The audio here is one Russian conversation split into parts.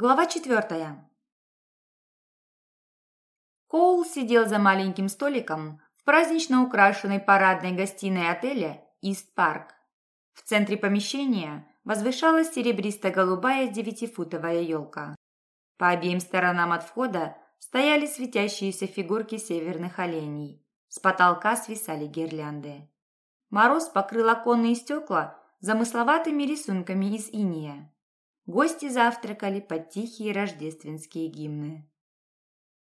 Глава четвертая. Коул сидел за маленьким столиком в празднично украшенной парадной гостиной отеля «Ист Парк». В центре помещения возвышалась серебристо-голубая девятифутовая елка. По обеим сторонам от входа стояли светящиеся фигурки северных оленей. С потолка свисали гирлянды. Мороз покрыл оконные стекла замысловатыми рисунками из иния. Гости завтракали под тихие рождественские гимны.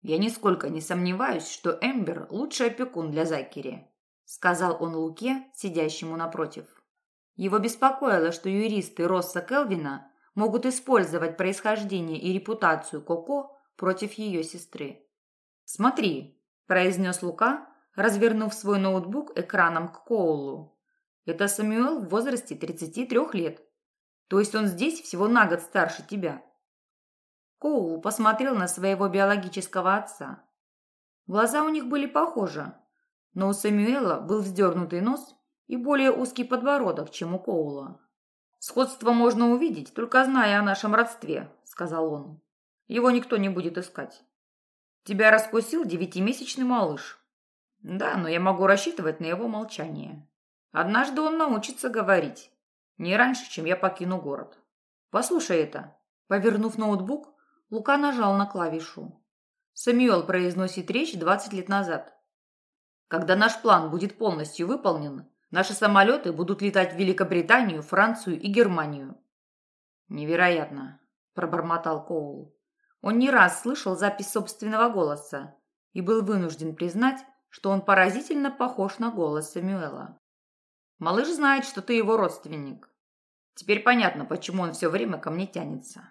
«Я нисколько не сомневаюсь, что Эмбер – лучший опекун для Закери», – сказал он Луке, сидящему напротив. Его беспокоило, что юристы Росса Келвина могут использовать происхождение и репутацию Коко против ее сестры. «Смотри», – произнес Лука, развернув свой ноутбук экраном к Коулу. «Это Самюэл в возрасте 33 лет. То есть он здесь всего на год старше тебя. Коул посмотрел на своего биологического отца. Глаза у них были похожи, но у Сэмюэла был вздернутый нос и более узкий подбородок, чем у Коула. «Сходство можно увидеть, только зная о нашем родстве», — сказал он. «Его никто не будет искать. Тебя раскусил девятимесячный малыш. Да, но я могу рассчитывать на его молчание. Однажды он научится говорить. Не раньше, чем я покину город. Послушай это. Повернув ноутбук, Лука нажал на клавишу. Самюэл произносит речь 20 лет назад. Когда наш план будет полностью выполнен, наши самолеты будут летать в Великобританию, Францию и Германию. Невероятно, пробормотал Коул. Он не раз слышал запись собственного голоса и был вынужден признать, что он поразительно похож на голос Самюэла. Малыш знает, что ты его родственник. Теперь понятно, почему он все время ко мне тянется.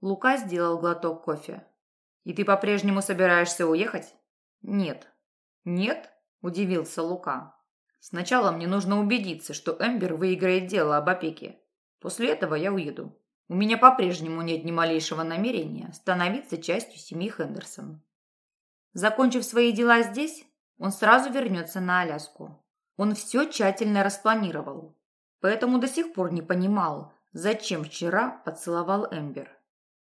Лука сделал глоток кофе. И ты по-прежнему собираешься уехать? Нет. Нет? Удивился Лука. Сначала мне нужно убедиться, что Эмбер выиграет дело об опеке. После этого я уеду. У меня по-прежнему нет ни малейшего намерения становиться частью семьи Хендерсон. Закончив свои дела здесь, он сразу вернется на Аляску. Он все тщательно распланировал, поэтому до сих пор не понимал, зачем вчера поцеловал Эмбер.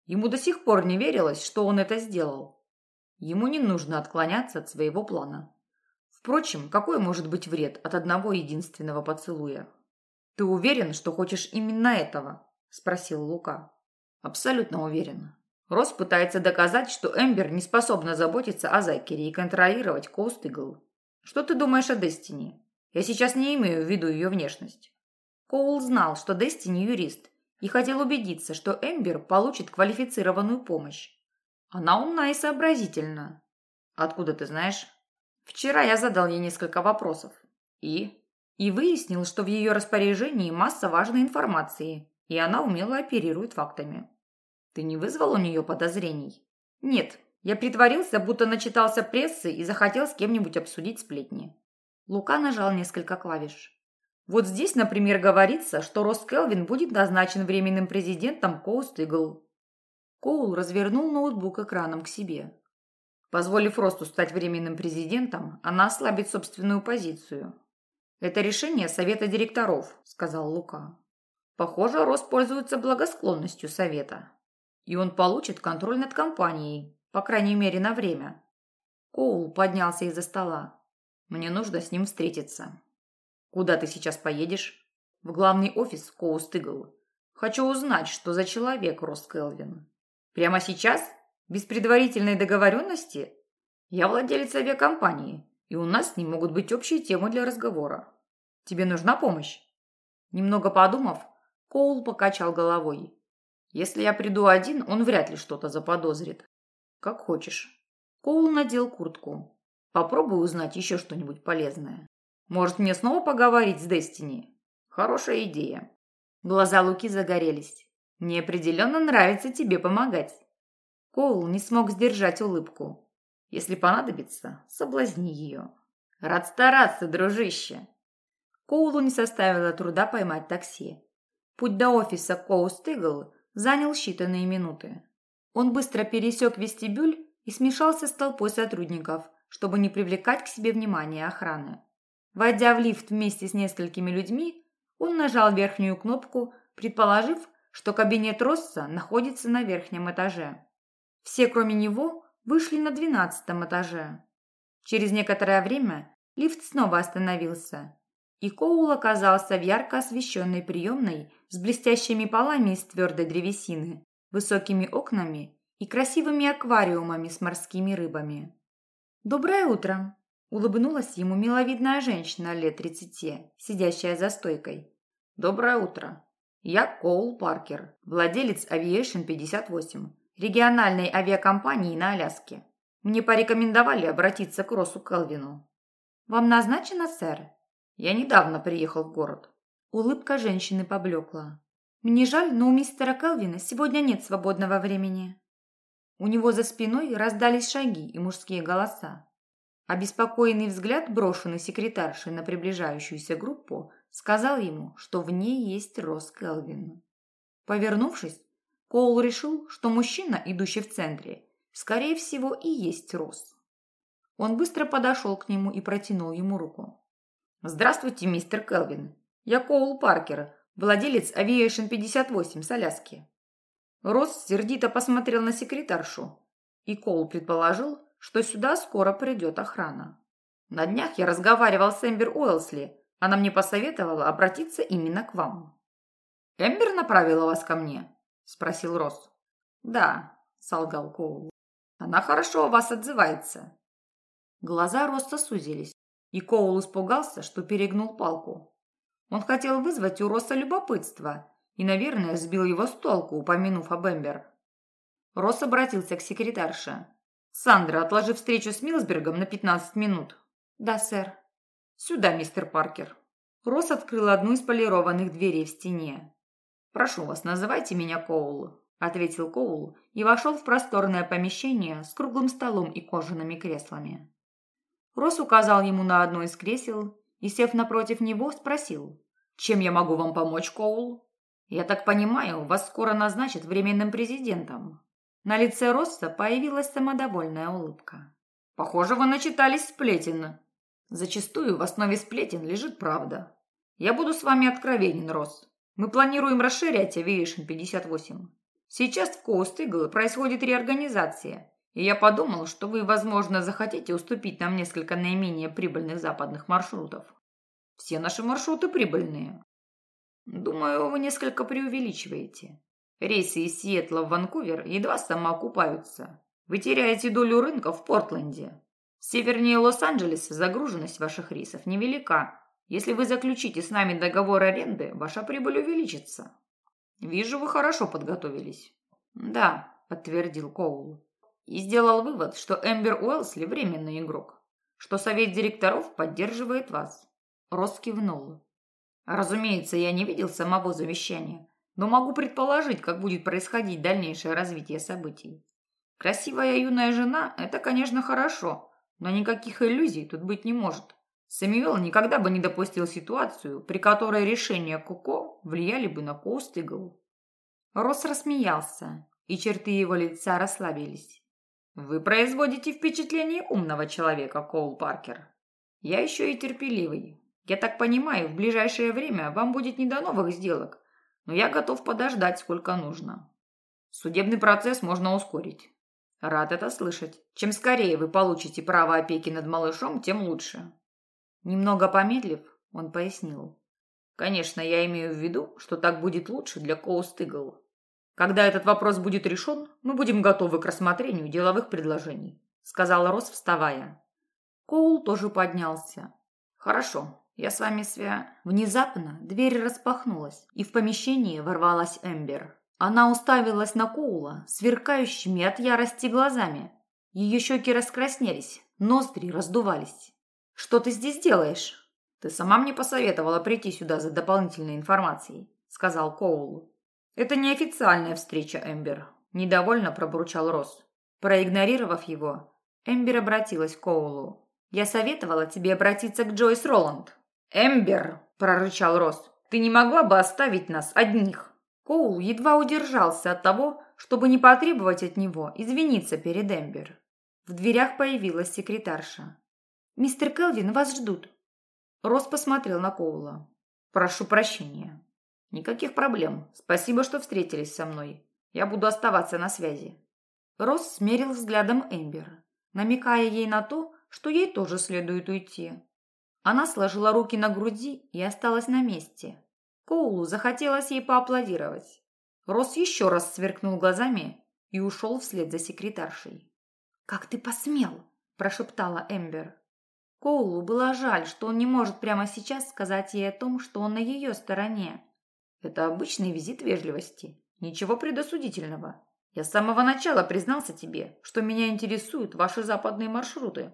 Ему до сих пор не верилось, что он это сделал. Ему не нужно отклоняться от своего плана. Впрочем, какой может быть вред от одного единственного поцелуя? «Ты уверен, что хочешь именно этого?» – спросил Лука. «Абсолютно уверен. Росс пытается доказать, что Эмбер не способна заботиться о Закере и контролировать Коуст Игл. Что ты думаешь о Дестини? Я сейчас не имею в виду ее внешность. Коул знал, что Дестини юрист, и хотел убедиться, что Эмбер получит квалифицированную помощь. Она умна и сообразительна. Откуда ты знаешь? Вчера я задал ей несколько вопросов. И? И выяснил, что в ее распоряжении масса важной информации, и она умело оперирует фактами. Ты не вызвал у нее подозрений? Нет, я притворился, будто начитался прессы и захотел с кем-нибудь обсудить сплетни. Лука нажал несколько клавиш. Вот здесь, например, говорится, что Росс Келвин будет назначен временным президентом Коуст Игл. Коул развернул ноутбук экраном к себе. Позволив Росту стать временным президентом, она ослабит собственную позицию. «Это решение Совета директоров», – сказал Лука. «Похоже, Рос пользуется благосклонностью Совета. И он получит контроль над компанией, по крайней мере, на время». Коул поднялся из-за стола. Мне нужно с ним встретиться. Куда ты сейчас поедешь? В главный офис Коуст Игл. Хочу узнать, что за человек Рос Келвин. Прямо сейчас? Без предварительной договоренности? Я владелец авиакомпании, и у нас с ним могут быть общие темы для разговора. Тебе нужна помощь? Немного подумав, Коул покачал головой. Если я приду один, он вряд ли что-то заподозрит. Как хочешь. Коул надел куртку. Попробую узнать еще что-нибудь полезное. Может, мне снова поговорить с Дестини? Хорошая идея. Глаза Луки загорелись. Мне определенно нравится тебе помогать. Коул не смог сдержать улыбку. Если понадобится, соблазни ее. Рад стараться, дружище. Коулу не составило труда поймать такси. Путь до офиса Коуст Игл занял считанные минуты. Он быстро пересек вестибюль и смешался с толпой сотрудников, чтобы не привлекать к себе внимание охраны. Войдя в лифт вместе с несколькими людьми, он нажал верхнюю кнопку, предположив, что кабинет Росса находится на верхнем этаже. Все, кроме него, вышли на двенадцатом этаже. Через некоторое время лифт снова остановился, и Коул оказался в ярко освещенной приемной с блестящими полами из твердой древесины, высокими окнами и красивыми аквариумами с морскими рыбами. «Доброе утро!» – улыбнулась ему миловидная женщина лет тридцати, сидящая за стойкой. «Доброе утро! Я Коул Паркер, владелец Aviation 58, региональной авиакомпании на Аляске. Мне порекомендовали обратиться к Росу Келвину». «Вам назначено, сэр?» «Я недавно приехал в город». Улыбка женщины поблекла. «Мне жаль, но у мистера Келвина сегодня нет свободного времени». У него за спиной раздались шаги и мужские голоса. Обеспокоенный взгляд, брошенный секретаршей на приближающуюся группу, сказал ему, что в ней есть Рос Келвин. Повернувшись, Коул решил, что мужчина, идущий в центре, скорее всего и есть Рос. Он быстро подошел к нему и протянул ему руку. «Здравствуйте, мистер Келвин. Я Коул Паркер, владелец Aviation 58 с Аляски». Росс сердито посмотрел на секретаршу, и Коул предположил, что сюда скоро придет охрана. На днях я разговаривал с Эмбер Уэлсли. Она мне посоветовала обратиться именно к вам. «Эмбер направила вас ко мне?» – спросил Росс. «Да», – солгал Коул. «Она хорошо о вас отзывается». Глаза Росса сузились, и Коул испугался, что перегнул палку. Он хотел вызвать у Росса любопытство и, наверное, сбил его с толку, упомянув об Эмбер. Росс обратился к секретарше. «Сандра, отложи встречу с Милсбергом на 15 минут». «Да, сэр». «Сюда, мистер Паркер». Росс открыл одну из полированных дверей в стене. «Прошу вас, называйте меня Коул», – ответил Коул и вошел в просторное помещение с круглым столом и кожаными креслами. Росс указал ему на одно из кресел и, сев напротив него, спросил, «Чем я могу вам помочь, Коул?» «Я так понимаю, вас скоро назначат временным президентом». На лице Росса появилась самодовольная улыбка. «Похоже, вы начитались сплетен. Зачастую в основе сплетен лежит правда. Я буду с вами откровенен, Росс. Мы планируем расширять Aviation 58. Сейчас в Eagle происходит реорганизация, и я подумал, что вы, возможно, захотите уступить нам несколько наименее прибыльных западных маршрутов. Все наши маршруты прибыльные, Думаю, вы несколько преувеличиваете. Рейсы из Сиэтла в Ванкувер едва самоокупаются. Вы теряете долю рынка в Портленде. Севернее Лос-Анджелеса загруженность ваших рейсов невелика. Если вы заключите с нами договор аренды, ваша прибыль увеличится. Вижу, вы хорошо подготовились. Да, подтвердил Коул. И сделал вывод, что Эмбер Уэлсли временный игрок, что совет директоров поддерживает вас. Рос кивнул. Разумеется, я не видел самого завещания, но могу предположить, как будет происходить дальнейшее развитие событий. Красивая юная жена – это, конечно, хорошо, но никаких иллюзий тут быть не может. Сэмюэл никогда бы не допустил ситуацию, при которой решения Коко влияли бы на Коустигл. Росс рассмеялся, и черты его лица расслабились. «Вы производите впечатление умного человека, Коул Паркер. Я еще и терпеливый. Я так понимаю, в ближайшее время вам будет не до новых сделок, но я готов подождать, сколько нужно. Судебный процесс можно ускорить. Рад это слышать. Чем скорее вы получите право опеки над малышом, тем лучше. Немного помедлив, он пояснил. Конечно, я имею в виду, что так будет лучше для Коустыгл. Когда этот вопрос будет решен, мы будем готовы к рассмотрению деловых предложений, сказал Рос, вставая. Коул тоже поднялся. Хорошо, я с вами свя...» Внезапно дверь распахнулась, и в помещение ворвалась Эмбер. Она уставилась на Коула сверкающими от ярости глазами. Ее щеки раскраснелись, ноздри раздувались. «Что ты здесь делаешь?» «Ты сама мне посоветовала прийти сюда за дополнительной информацией», — сказал Коул. «Это неофициальная встреча, Эмбер», — недовольно пробурчал Росс. Проигнорировав его, Эмбер обратилась к Коулу. «Я советовала тебе обратиться к Джойс Роланд. «Эмбер!» – прорычал Росс. «Ты не могла бы оставить нас одних?» Коул едва удержался от того, чтобы не потребовать от него извиниться перед Эмбер. В дверях появилась секретарша. «Мистер Келвин, вас ждут». Росс посмотрел на Коула. «Прошу прощения». Никаких проблем. Спасибо, что встретились со мной. Я буду оставаться на связи. Росс смерил взглядом Эмбер, намекая ей на то, что ей тоже следует уйти. Она сложила руки на груди и осталась на месте. Коулу захотелось ей поаплодировать. Росс еще раз сверкнул глазами и ушел вслед за секретаршей. «Как ты посмел?» – прошептала Эмбер. Коулу было жаль, что он не может прямо сейчас сказать ей о том, что он на ее стороне. «Это обычный визит вежливости. Ничего предосудительного. Я с самого начала признался тебе, что меня интересуют ваши западные маршруты.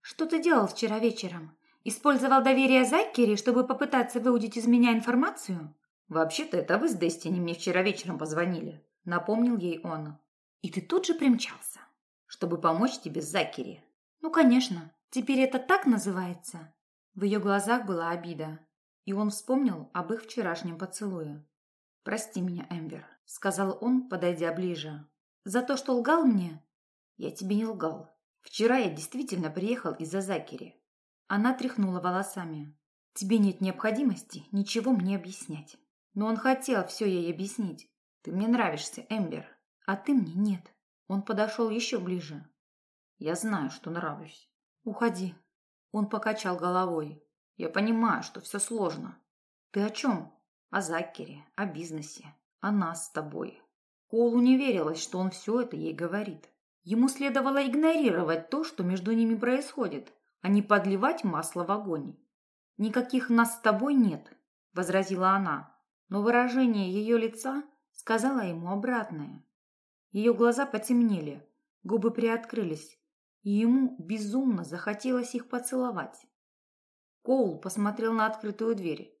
Что ты делал вчера вечером? Использовал доверие Зайкери, чтобы попытаться выудить из меня информацию? Вообще-то это вы с Дестини мне вчера вечером позвонили, напомнил ей он. И ты тут же примчался, чтобы помочь тебе с Закери. Ну, конечно. Теперь это так называется. В ее глазах была обида, и он вспомнил об их вчерашнем поцелуе. «Прости меня, Эмбер», — сказал он, подойдя ближе. «За то, что лгал мне?» «Я тебе не лгал. Вчера я действительно приехал из-за Закери». Она тряхнула волосами. «Тебе нет необходимости ничего мне объяснять». Но он хотел все ей объяснить. «Ты мне нравишься, Эмбер». «А ты мне нет». Он подошел еще ближе. «Я знаю, что нравлюсь». «Уходи». Он покачал головой. «Я понимаю, что все сложно». «Ты о чем?» о Закере, о бизнесе, о нас с тобой. Колу не верилось, что он все это ей говорит. Ему следовало игнорировать то, что между ними происходит, а не подливать масло в огонь. «Никаких нас с тобой нет», – возразила она, но выражение ее лица сказала ему обратное. Ее глаза потемнели, губы приоткрылись, и ему безумно захотелось их поцеловать. Коул посмотрел на открытую дверь.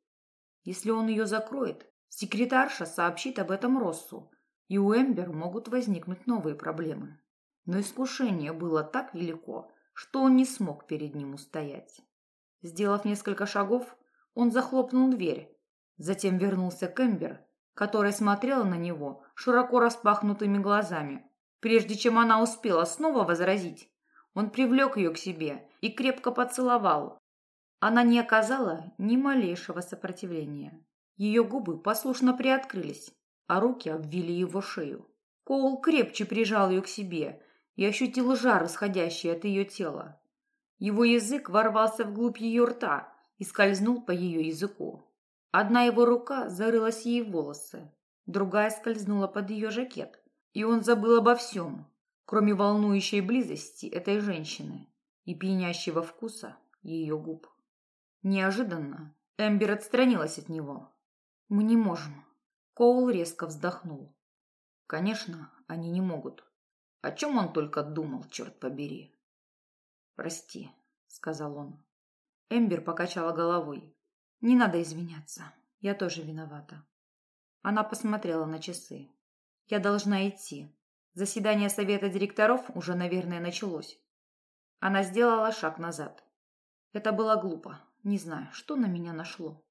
Если он ее закроет, секретарша сообщит об этом Россу, и у Эмбер могут возникнуть новые проблемы. Но искушение было так велико, что он не смог перед ним устоять. Сделав несколько шагов, он захлопнул дверь, затем вернулся к Эмбер, которая смотрела на него широко распахнутыми глазами. Прежде чем она успела снова возразить, он привлек ее к себе и крепко поцеловал, она не оказала ни малейшего сопротивления. Ее губы послушно приоткрылись, а руки обвили его шею. Коул крепче прижал ее к себе и ощутил жар, исходящий от ее тела. Его язык ворвался вглубь ее рта и скользнул по ее языку. Одна его рука зарылась ей в волосы, другая скользнула под ее жакет, и он забыл обо всем, кроме волнующей близости этой женщины и пьянящего вкуса ее губ. Неожиданно Эмбер отстранилась от него. «Мы не можем». Коул резко вздохнул. «Конечно, они не могут. О чем он только думал, черт побери?» «Прости», — сказал он. Эмбер покачала головой. «Не надо извиняться. Я тоже виновата». Она посмотрела на часы. «Я должна идти. Заседание совета директоров уже, наверное, началось». Она сделала шаг назад. Это было глупо. Не знаю, что на меня нашло.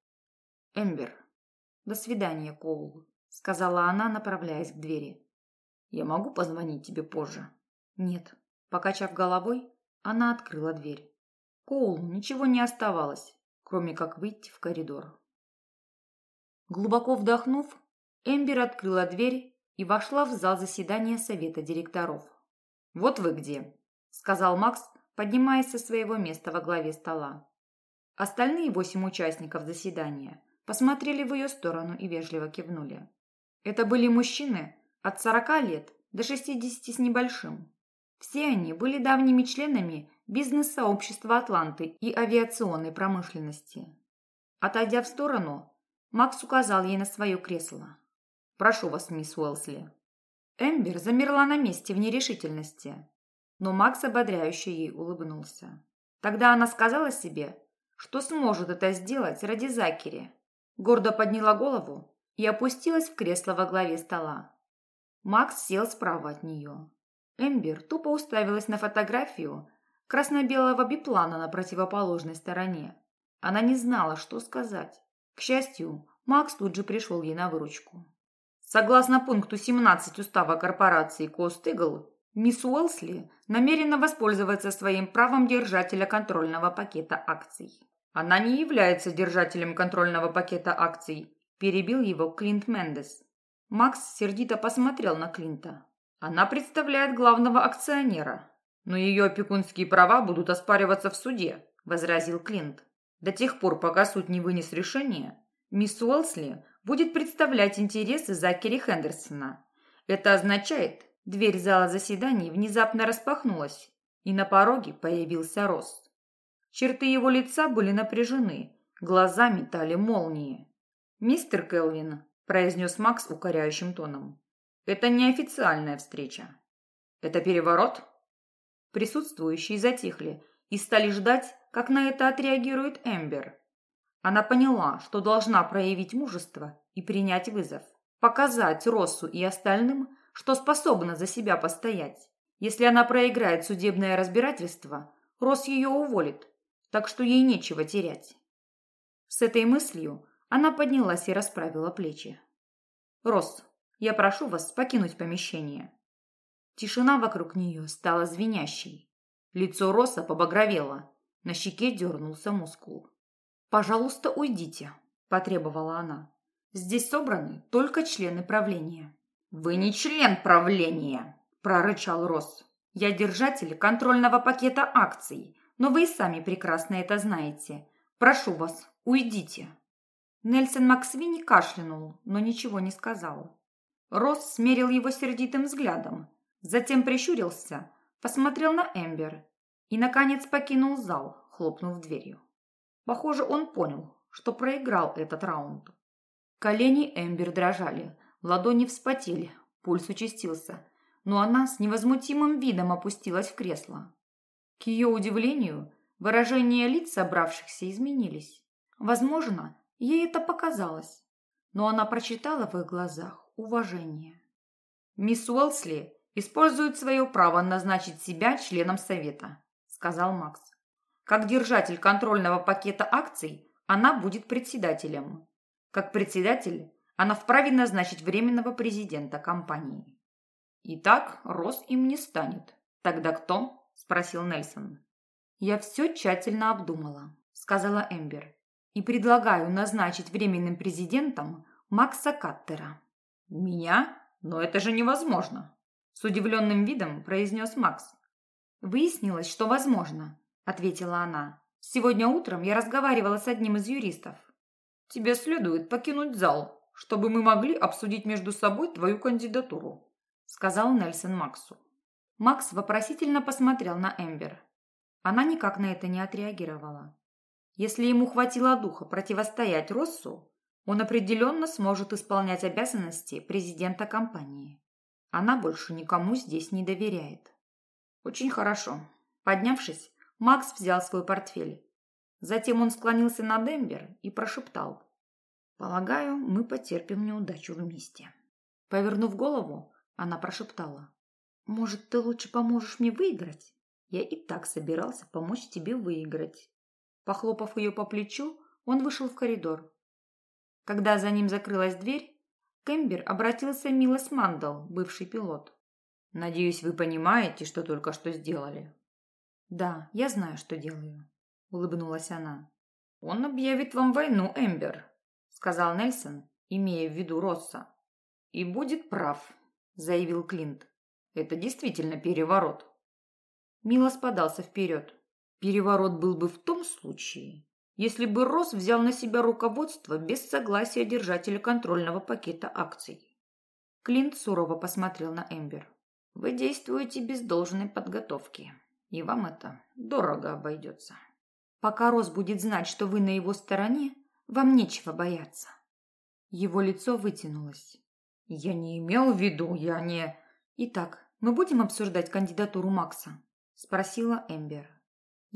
Эмбер. До свидания, Коул, сказала она, направляясь к двери. Я могу позвонить тебе позже? Нет. Покачав головой, она открыла дверь. Коулу ничего не оставалось, кроме как выйти в коридор. Глубоко вдохнув, Эмбер открыла дверь и вошла в зал заседания совета директоров. «Вот вы где», — сказал Макс, поднимаясь со своего места во главе стола. Остальные восемь участников заседания посмотрели в ее сторону и вежливо кивнули. Это были мужчины от 40 лет до 60 с небольшим. Все они были давними членами бизнес-сообщества Атланты и авиационной промышленности. Отойдя в сторону, Макс указал ей на свое кресло. «Прошу вас, мисс Уэлсли». Эмбер замерла на месте в нерешительности, но Макс ободряюще ей улыбнулся. Тогда она сказала себе, что сможет это сделать ради Закери. Гордо подняла голову и опустилась в кресло во главе стола. Макс сел справа от нее. Эмбер тупо уставилась на фотографию красно-белого биплана на противоположной стороне. Она не знала, что сказать. К счастью, Макс тут же пришел ей на выручку. Согласно пункту 17 устава корпорации Eagle, мисс Уэлсли намерена воспользоваться своим правом держателя контрольного пакета акций. Она не является держателем контрольного пакета акций Перебил его Клинт Мендес. Макс сердито посмотрел на Клинта. Она представляет главного акционера, но ее опекунские права будут оспариваться в суде, возразил Клинт. До тех пор, пока суд не вынес решение, мисс Уэлсли будет представлять интересы Закери Хендерсона. Это означает, дверь зала заседаний внезапно распахнулась, и на пороге появился Росс. Черты его лица были напряжены, глаза метали молнии. «Мистер Келвин», – произнес Макс укоряющим тоном, – «это неофициальная встреча». «Это переворот?» Присутствующие затихли и стали ждать, как на это отреагирует Эмбер. Она поняла, что должна проявить мужество и принять вызов. Показать Россу и остальным, что способна за себя постоять. Если она проиграет судебное разбирательство, Росс ее уволит, так что ей нечего терять. С этой мыслью она поднялась и расправила плечи. «Росс, я прошу вас покинуть помещение». Тишина вокруг нее стала звенящей. Лицо Росса побагровело, на щеке дернулся мускул. «Пожалуйста, уйдите», – потребовала она. «Здесь собраны только члены правления». «Вы не член правления», – прорычал Росс. «Я держатель контрольного пакета акций, но вы и сами прекрасно это знаете. Прошу вас, уйдите». Нельсон Максвини кашлянул, но ничего не сказал. Росс смерил его сердитым взглядом, затем прищурился, посмотрел на Эмбер и, наконец, покинул зал, хлопнув дверью. Похоже, он понял, что проиграл этот раунд. Колени Эмбер дрожали, ладони вспотели, пульс участился, но она с невозмутимым видом опустилась в кресло. К ее удивлению, выражения лиц собравшихся изменились. Возможно, Ей это показалось, но она прочитала в их глазах уважение. «Мисс Уэлсли использует свое право назначить себя членом совета», сказал Макс. «Как держатель контрольного пакета акций она будет председателем. Как председатель она вправе назначить временного президента компании». «Итак, Рос им не станет. Тогда кто?» – спросил Нельсон. «Я все тщательно обдумала», – сказала Эмбер и предлагаю назначить временным президентом Макса Каттера». «Меня? Но это же невозможно!» С удивленным видом произнес Макс. «Выяснилось, что возможно», – ответила она. «Сегодня утром я разговаривала с одним из юристов». «Тебе следует покинуть зал, чтобы мы могли обсудить между собой твою кандидатуру», – сказал Нельсон Максу. Макс вопросительно посмотрел на Эмбер. Она никак на это не отреагировала. Если ему хватило духа противостоять Россу, он определенно сможет исполнять обязанности президента компании. Она больше никому здесь не доверяет. Очень хорошо. Поднявшись, Макс взял свой портфель. Затем он склонился над Эмбер и прошептал. «Полагаю, мы потерпим неудачу вместе». Повернув голову, она прошептала. «Может, ты лучше поможешь мне выиграть? Я и так собирался помочь тебе выиграть». Похлопав ее по плечу, он вышел в коридор. Когда за ним закрылась дверь, Кэмбер обратился Милос Мандал, бывший пилот. «Надеюсь, вы понимаете, что только что сделали?» «Да, я знаю, что делаю», — улыбнулась она. «Он объявит вам войну, Эмбер», — сказал Нельсон, имея в виду Росса. «И будет прав», — заявил Клинт. «Это действительно переворот». Милос подался вперед. Переворот был бы в том случае, если бы Росс взял на себя руководство без согласия держателя контрольного пакета акций. Клинт сурово посмотрел на Эмбер. «Вы действуете без должной подготовки, и вам это дорого обойдется. Пока Росс будет знать, что вы на его стороне, вам нечего бояться». Его лицо вытянулось. «Я не имел в виду, я не...» «Итак, мы будем обсуждать кандидатуру Макса?» – спросила Эмбер.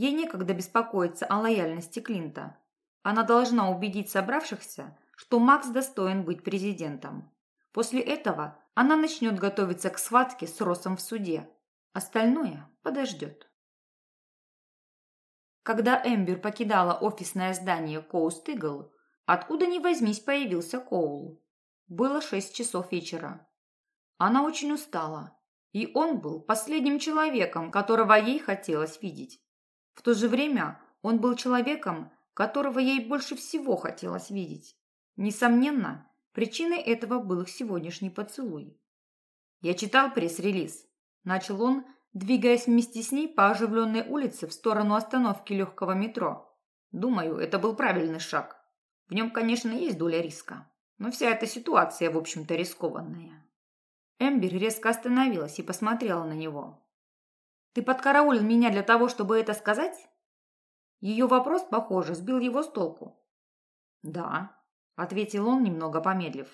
Ей некогда беспокоиться о лояльности Клинта. Она должна убедить собравшихся, что Макс достоин быть президентом. После этого она начнет готовиться к схватке с Росом в суде. Остальное подождет. Когда Эмбер покидала офисное здание Коуст Игл, откуда ни возьмись появился Коул. Было шесть часов вечера. Она очень устала, и он был последним человеком, которого ей хотелось видеть. В то же время он был человеком, которого ей больше всего хотелось видеть. Несомненно, причиной этого был их сегодняшний поцелуй. «Я читал пресс-релиз», – начал он, двигаясь вместе с ней по оживленной улице в сторону остановки легкого метро. «Думаю, это был правильный шаг. В нем, конечно, есть доля риска, но вся эта ситуация, в общем-то, рискованная». Эмбер резко остановилась и посмотрела на него. «Ты подкараулил меня для того, чтобы это сказать?» Ее вопрос, похоже, сбил его с толку. «Да», — ответил он, немного помедлив.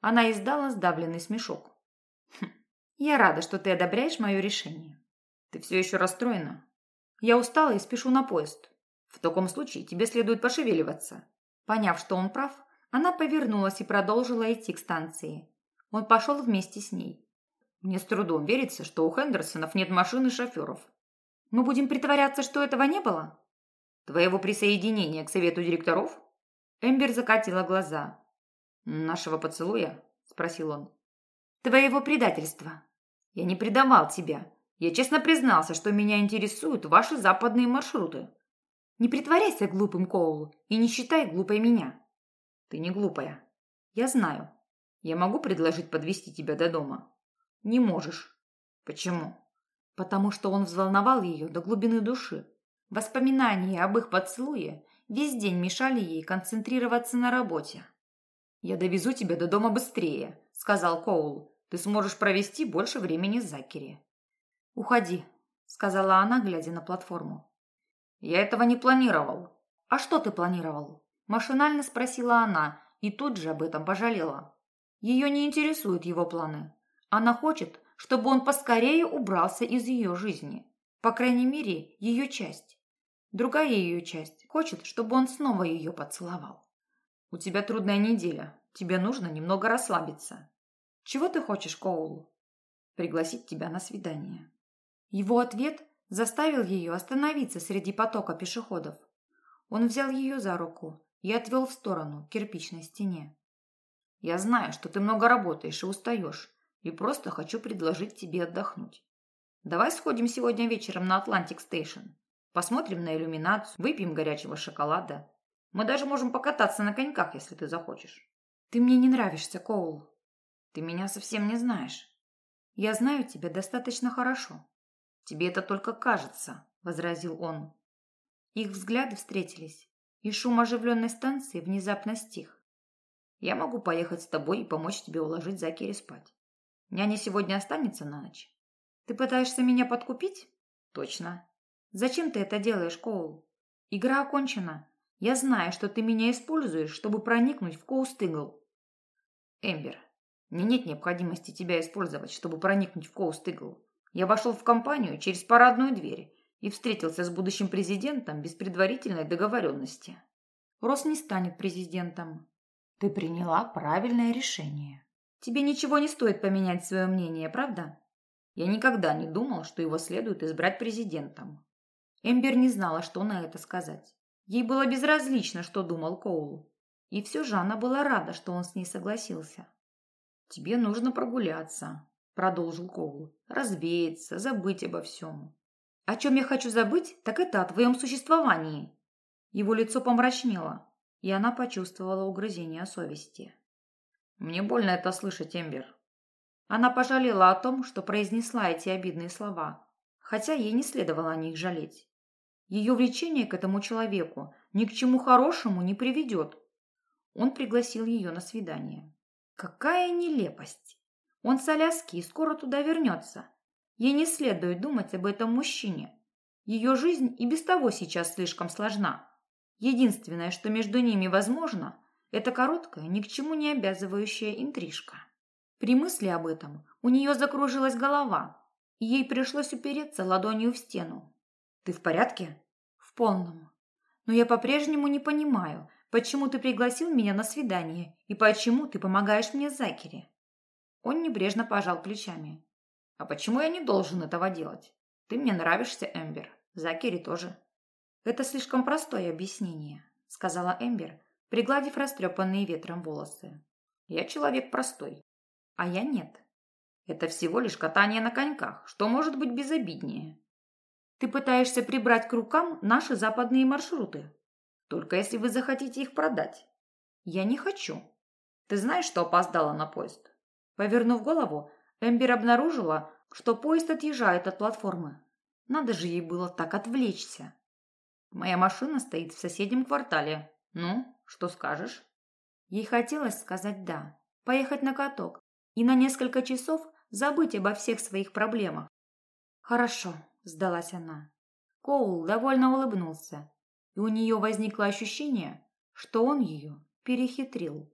Она издала сдавленный смешок. «Хм, «Я рада, что ты одобряешь мое решение. Ты все еще расстроена? Я устала и спешу на поезд. В таком случае тебе следует пошевеливаться». Поняв, что он прав, она повернулась и продолжила идти к станции. Он пошел вместе с ней. Мне с трудом верится, что у Хендерсонов нет машин и шоферов. Мы будем притворяться, что этого не было? Твоего присоединения к совету директоров? Эмбер закатила глаза. Нашего поцелуя? Спросил он. Твоего предательства. Я не предавал тебя. Я честно признался, что меня интересуют ваши западные маршруты. Не притворяйся глупым, Коул, и не считай глупой меня. Ты не глупая. Я знаю. Я могу предложить подвести тебя до дома? Не можешь. Почему? Потому что он взволновал ее до глубины души. Воспоминания об их поцелуе весь день мешали ей концентрироваться на работе. «Я довезу тебя до дома быстрее», — сказал Коул. «Ты сможешь провести больше времени с Закери». «Уходи», — сказала она, глядя на платформу. «Я этого не планировал». «А что ты планировал?» Машинально спросила она и тут же об этом пожалела. Ее не интересуют его планы. Она хочет, чтобы он поскорее убрался из ее жизни. По крайней мере, ее часть. Другая ее часть хочет, чтобы он снова ее поцеловал. «У тебя трудная неделя. Тебе нужно немного расслабиться». «Чего ты хочешь, Коул?» «Пригласить тебя на свидание». Его ответ заставил ее остановиться среди потока пешеходов. Он взял ее за руку и отвел в сторону, к кирпичной стене. «Я знаю, что ты много работаешь и устаешь, и просто хочу предложить тебе отдохнуть. Давай сходим сегодня вечером на Атлантик Стейшн. Посмотрим на иллюминацию, выпьем горячего шоколада. Мы даже можем покататься на коньках, если ты захочешь. Ты мне не нравишься, Коул. Ты меня совсем не знаешь. Я знаю тебя достаточно хорошо. Тебе это только кажется, возразил он. Их взгляды встретились, и шум оживленной станции внезапно стих. Я могу поехать с тобой и помочь тебе уложить Закери спать. Няня сегодня останется на ночь. Ты пытаешься меня подкупить? Точно. Зачем ты это делаешь, Коул? Игра окончена. Я знаю, что ты меня используешь, чтобы проникнуть в Коустыгл. Эмбер, мне нет необходимости тебя использовать, чтобы проникнуть в Коустыгл. Я вошел в компанию через парадную дверь и встретился с будущим президентом без предварительной договоренности. Рос не станет президентом. Ты приняла правильное решение. Тебе ничего не стоит поменять свое мнение, правда? Я никогда не думал, что его следует избрать президентом. Эмбер не знала, что на это сказать. Ей было безразлично, что думал Коул. И все же она была рада, что он с ней согласился. «Тебе нужно прогуляться», – продолжил Коул. «Развеяться, забыть обо всем». «О чем я хочу забыть, так это о твоем существовании». Его лицо помрачнело, и она почувствовала угрызение совести. «Мне больно это слышать, Эмбер. Она пожалела о том, что произнесла эти обидные слова, хотя ей не следовало о них жалеть. Ее влечение к этому человеку ни к чему хорошему не приведет. Он пригласил ее на свидание. Какая нелепость! Он с Аляски и скоро туда вернется. Ей не следует думать об этом мужчине. Ее жизнь и без того сейчас слишком сложна. Единственное, что между ними возможно, это короткая, ни к чему не обязывающая интрижка. При мысли об этом у нее закружилась голова, и ей пришлось упереться ладонью в стену. «Ты в порядке?» «В полном. Но я по-прежнему не понимаю, почему ты пригласил меня на свидание и почему ты помогаешь мне с Закери?» Он небрежно пожал плечами. «А почему я не должен этого делать? Ты мне нравишься, Эмбер. Закери тоже». «Это слишком простое объяснение», — сказала Эмбер, пригладив растрепанные ветром волосы. «Я человек простой. А я нет. Это всего лишь катание на коньках, что может быть безобиднее. Ты пытаешься прибрать к рукам наши западные маршруты. Только если вы захотите их продать. «Я не хочу. Ты знаешь, что опоздала на поезд?» Повернув голову, Эмбер обнаружила, что поезд отъезжает от платформы. Надо же ей было так отвлечься. «Моя машина стоит в соседнем квартале. Ну, что скажешь?» Ей хотелось сказать «да», поехать на каток и на несколько часов забыть обо всех своих проблемах. «Хорошо», – сдалась она. Коул довольно улыбнулся, и у нее возникло ощущение, что он ее перехитрил.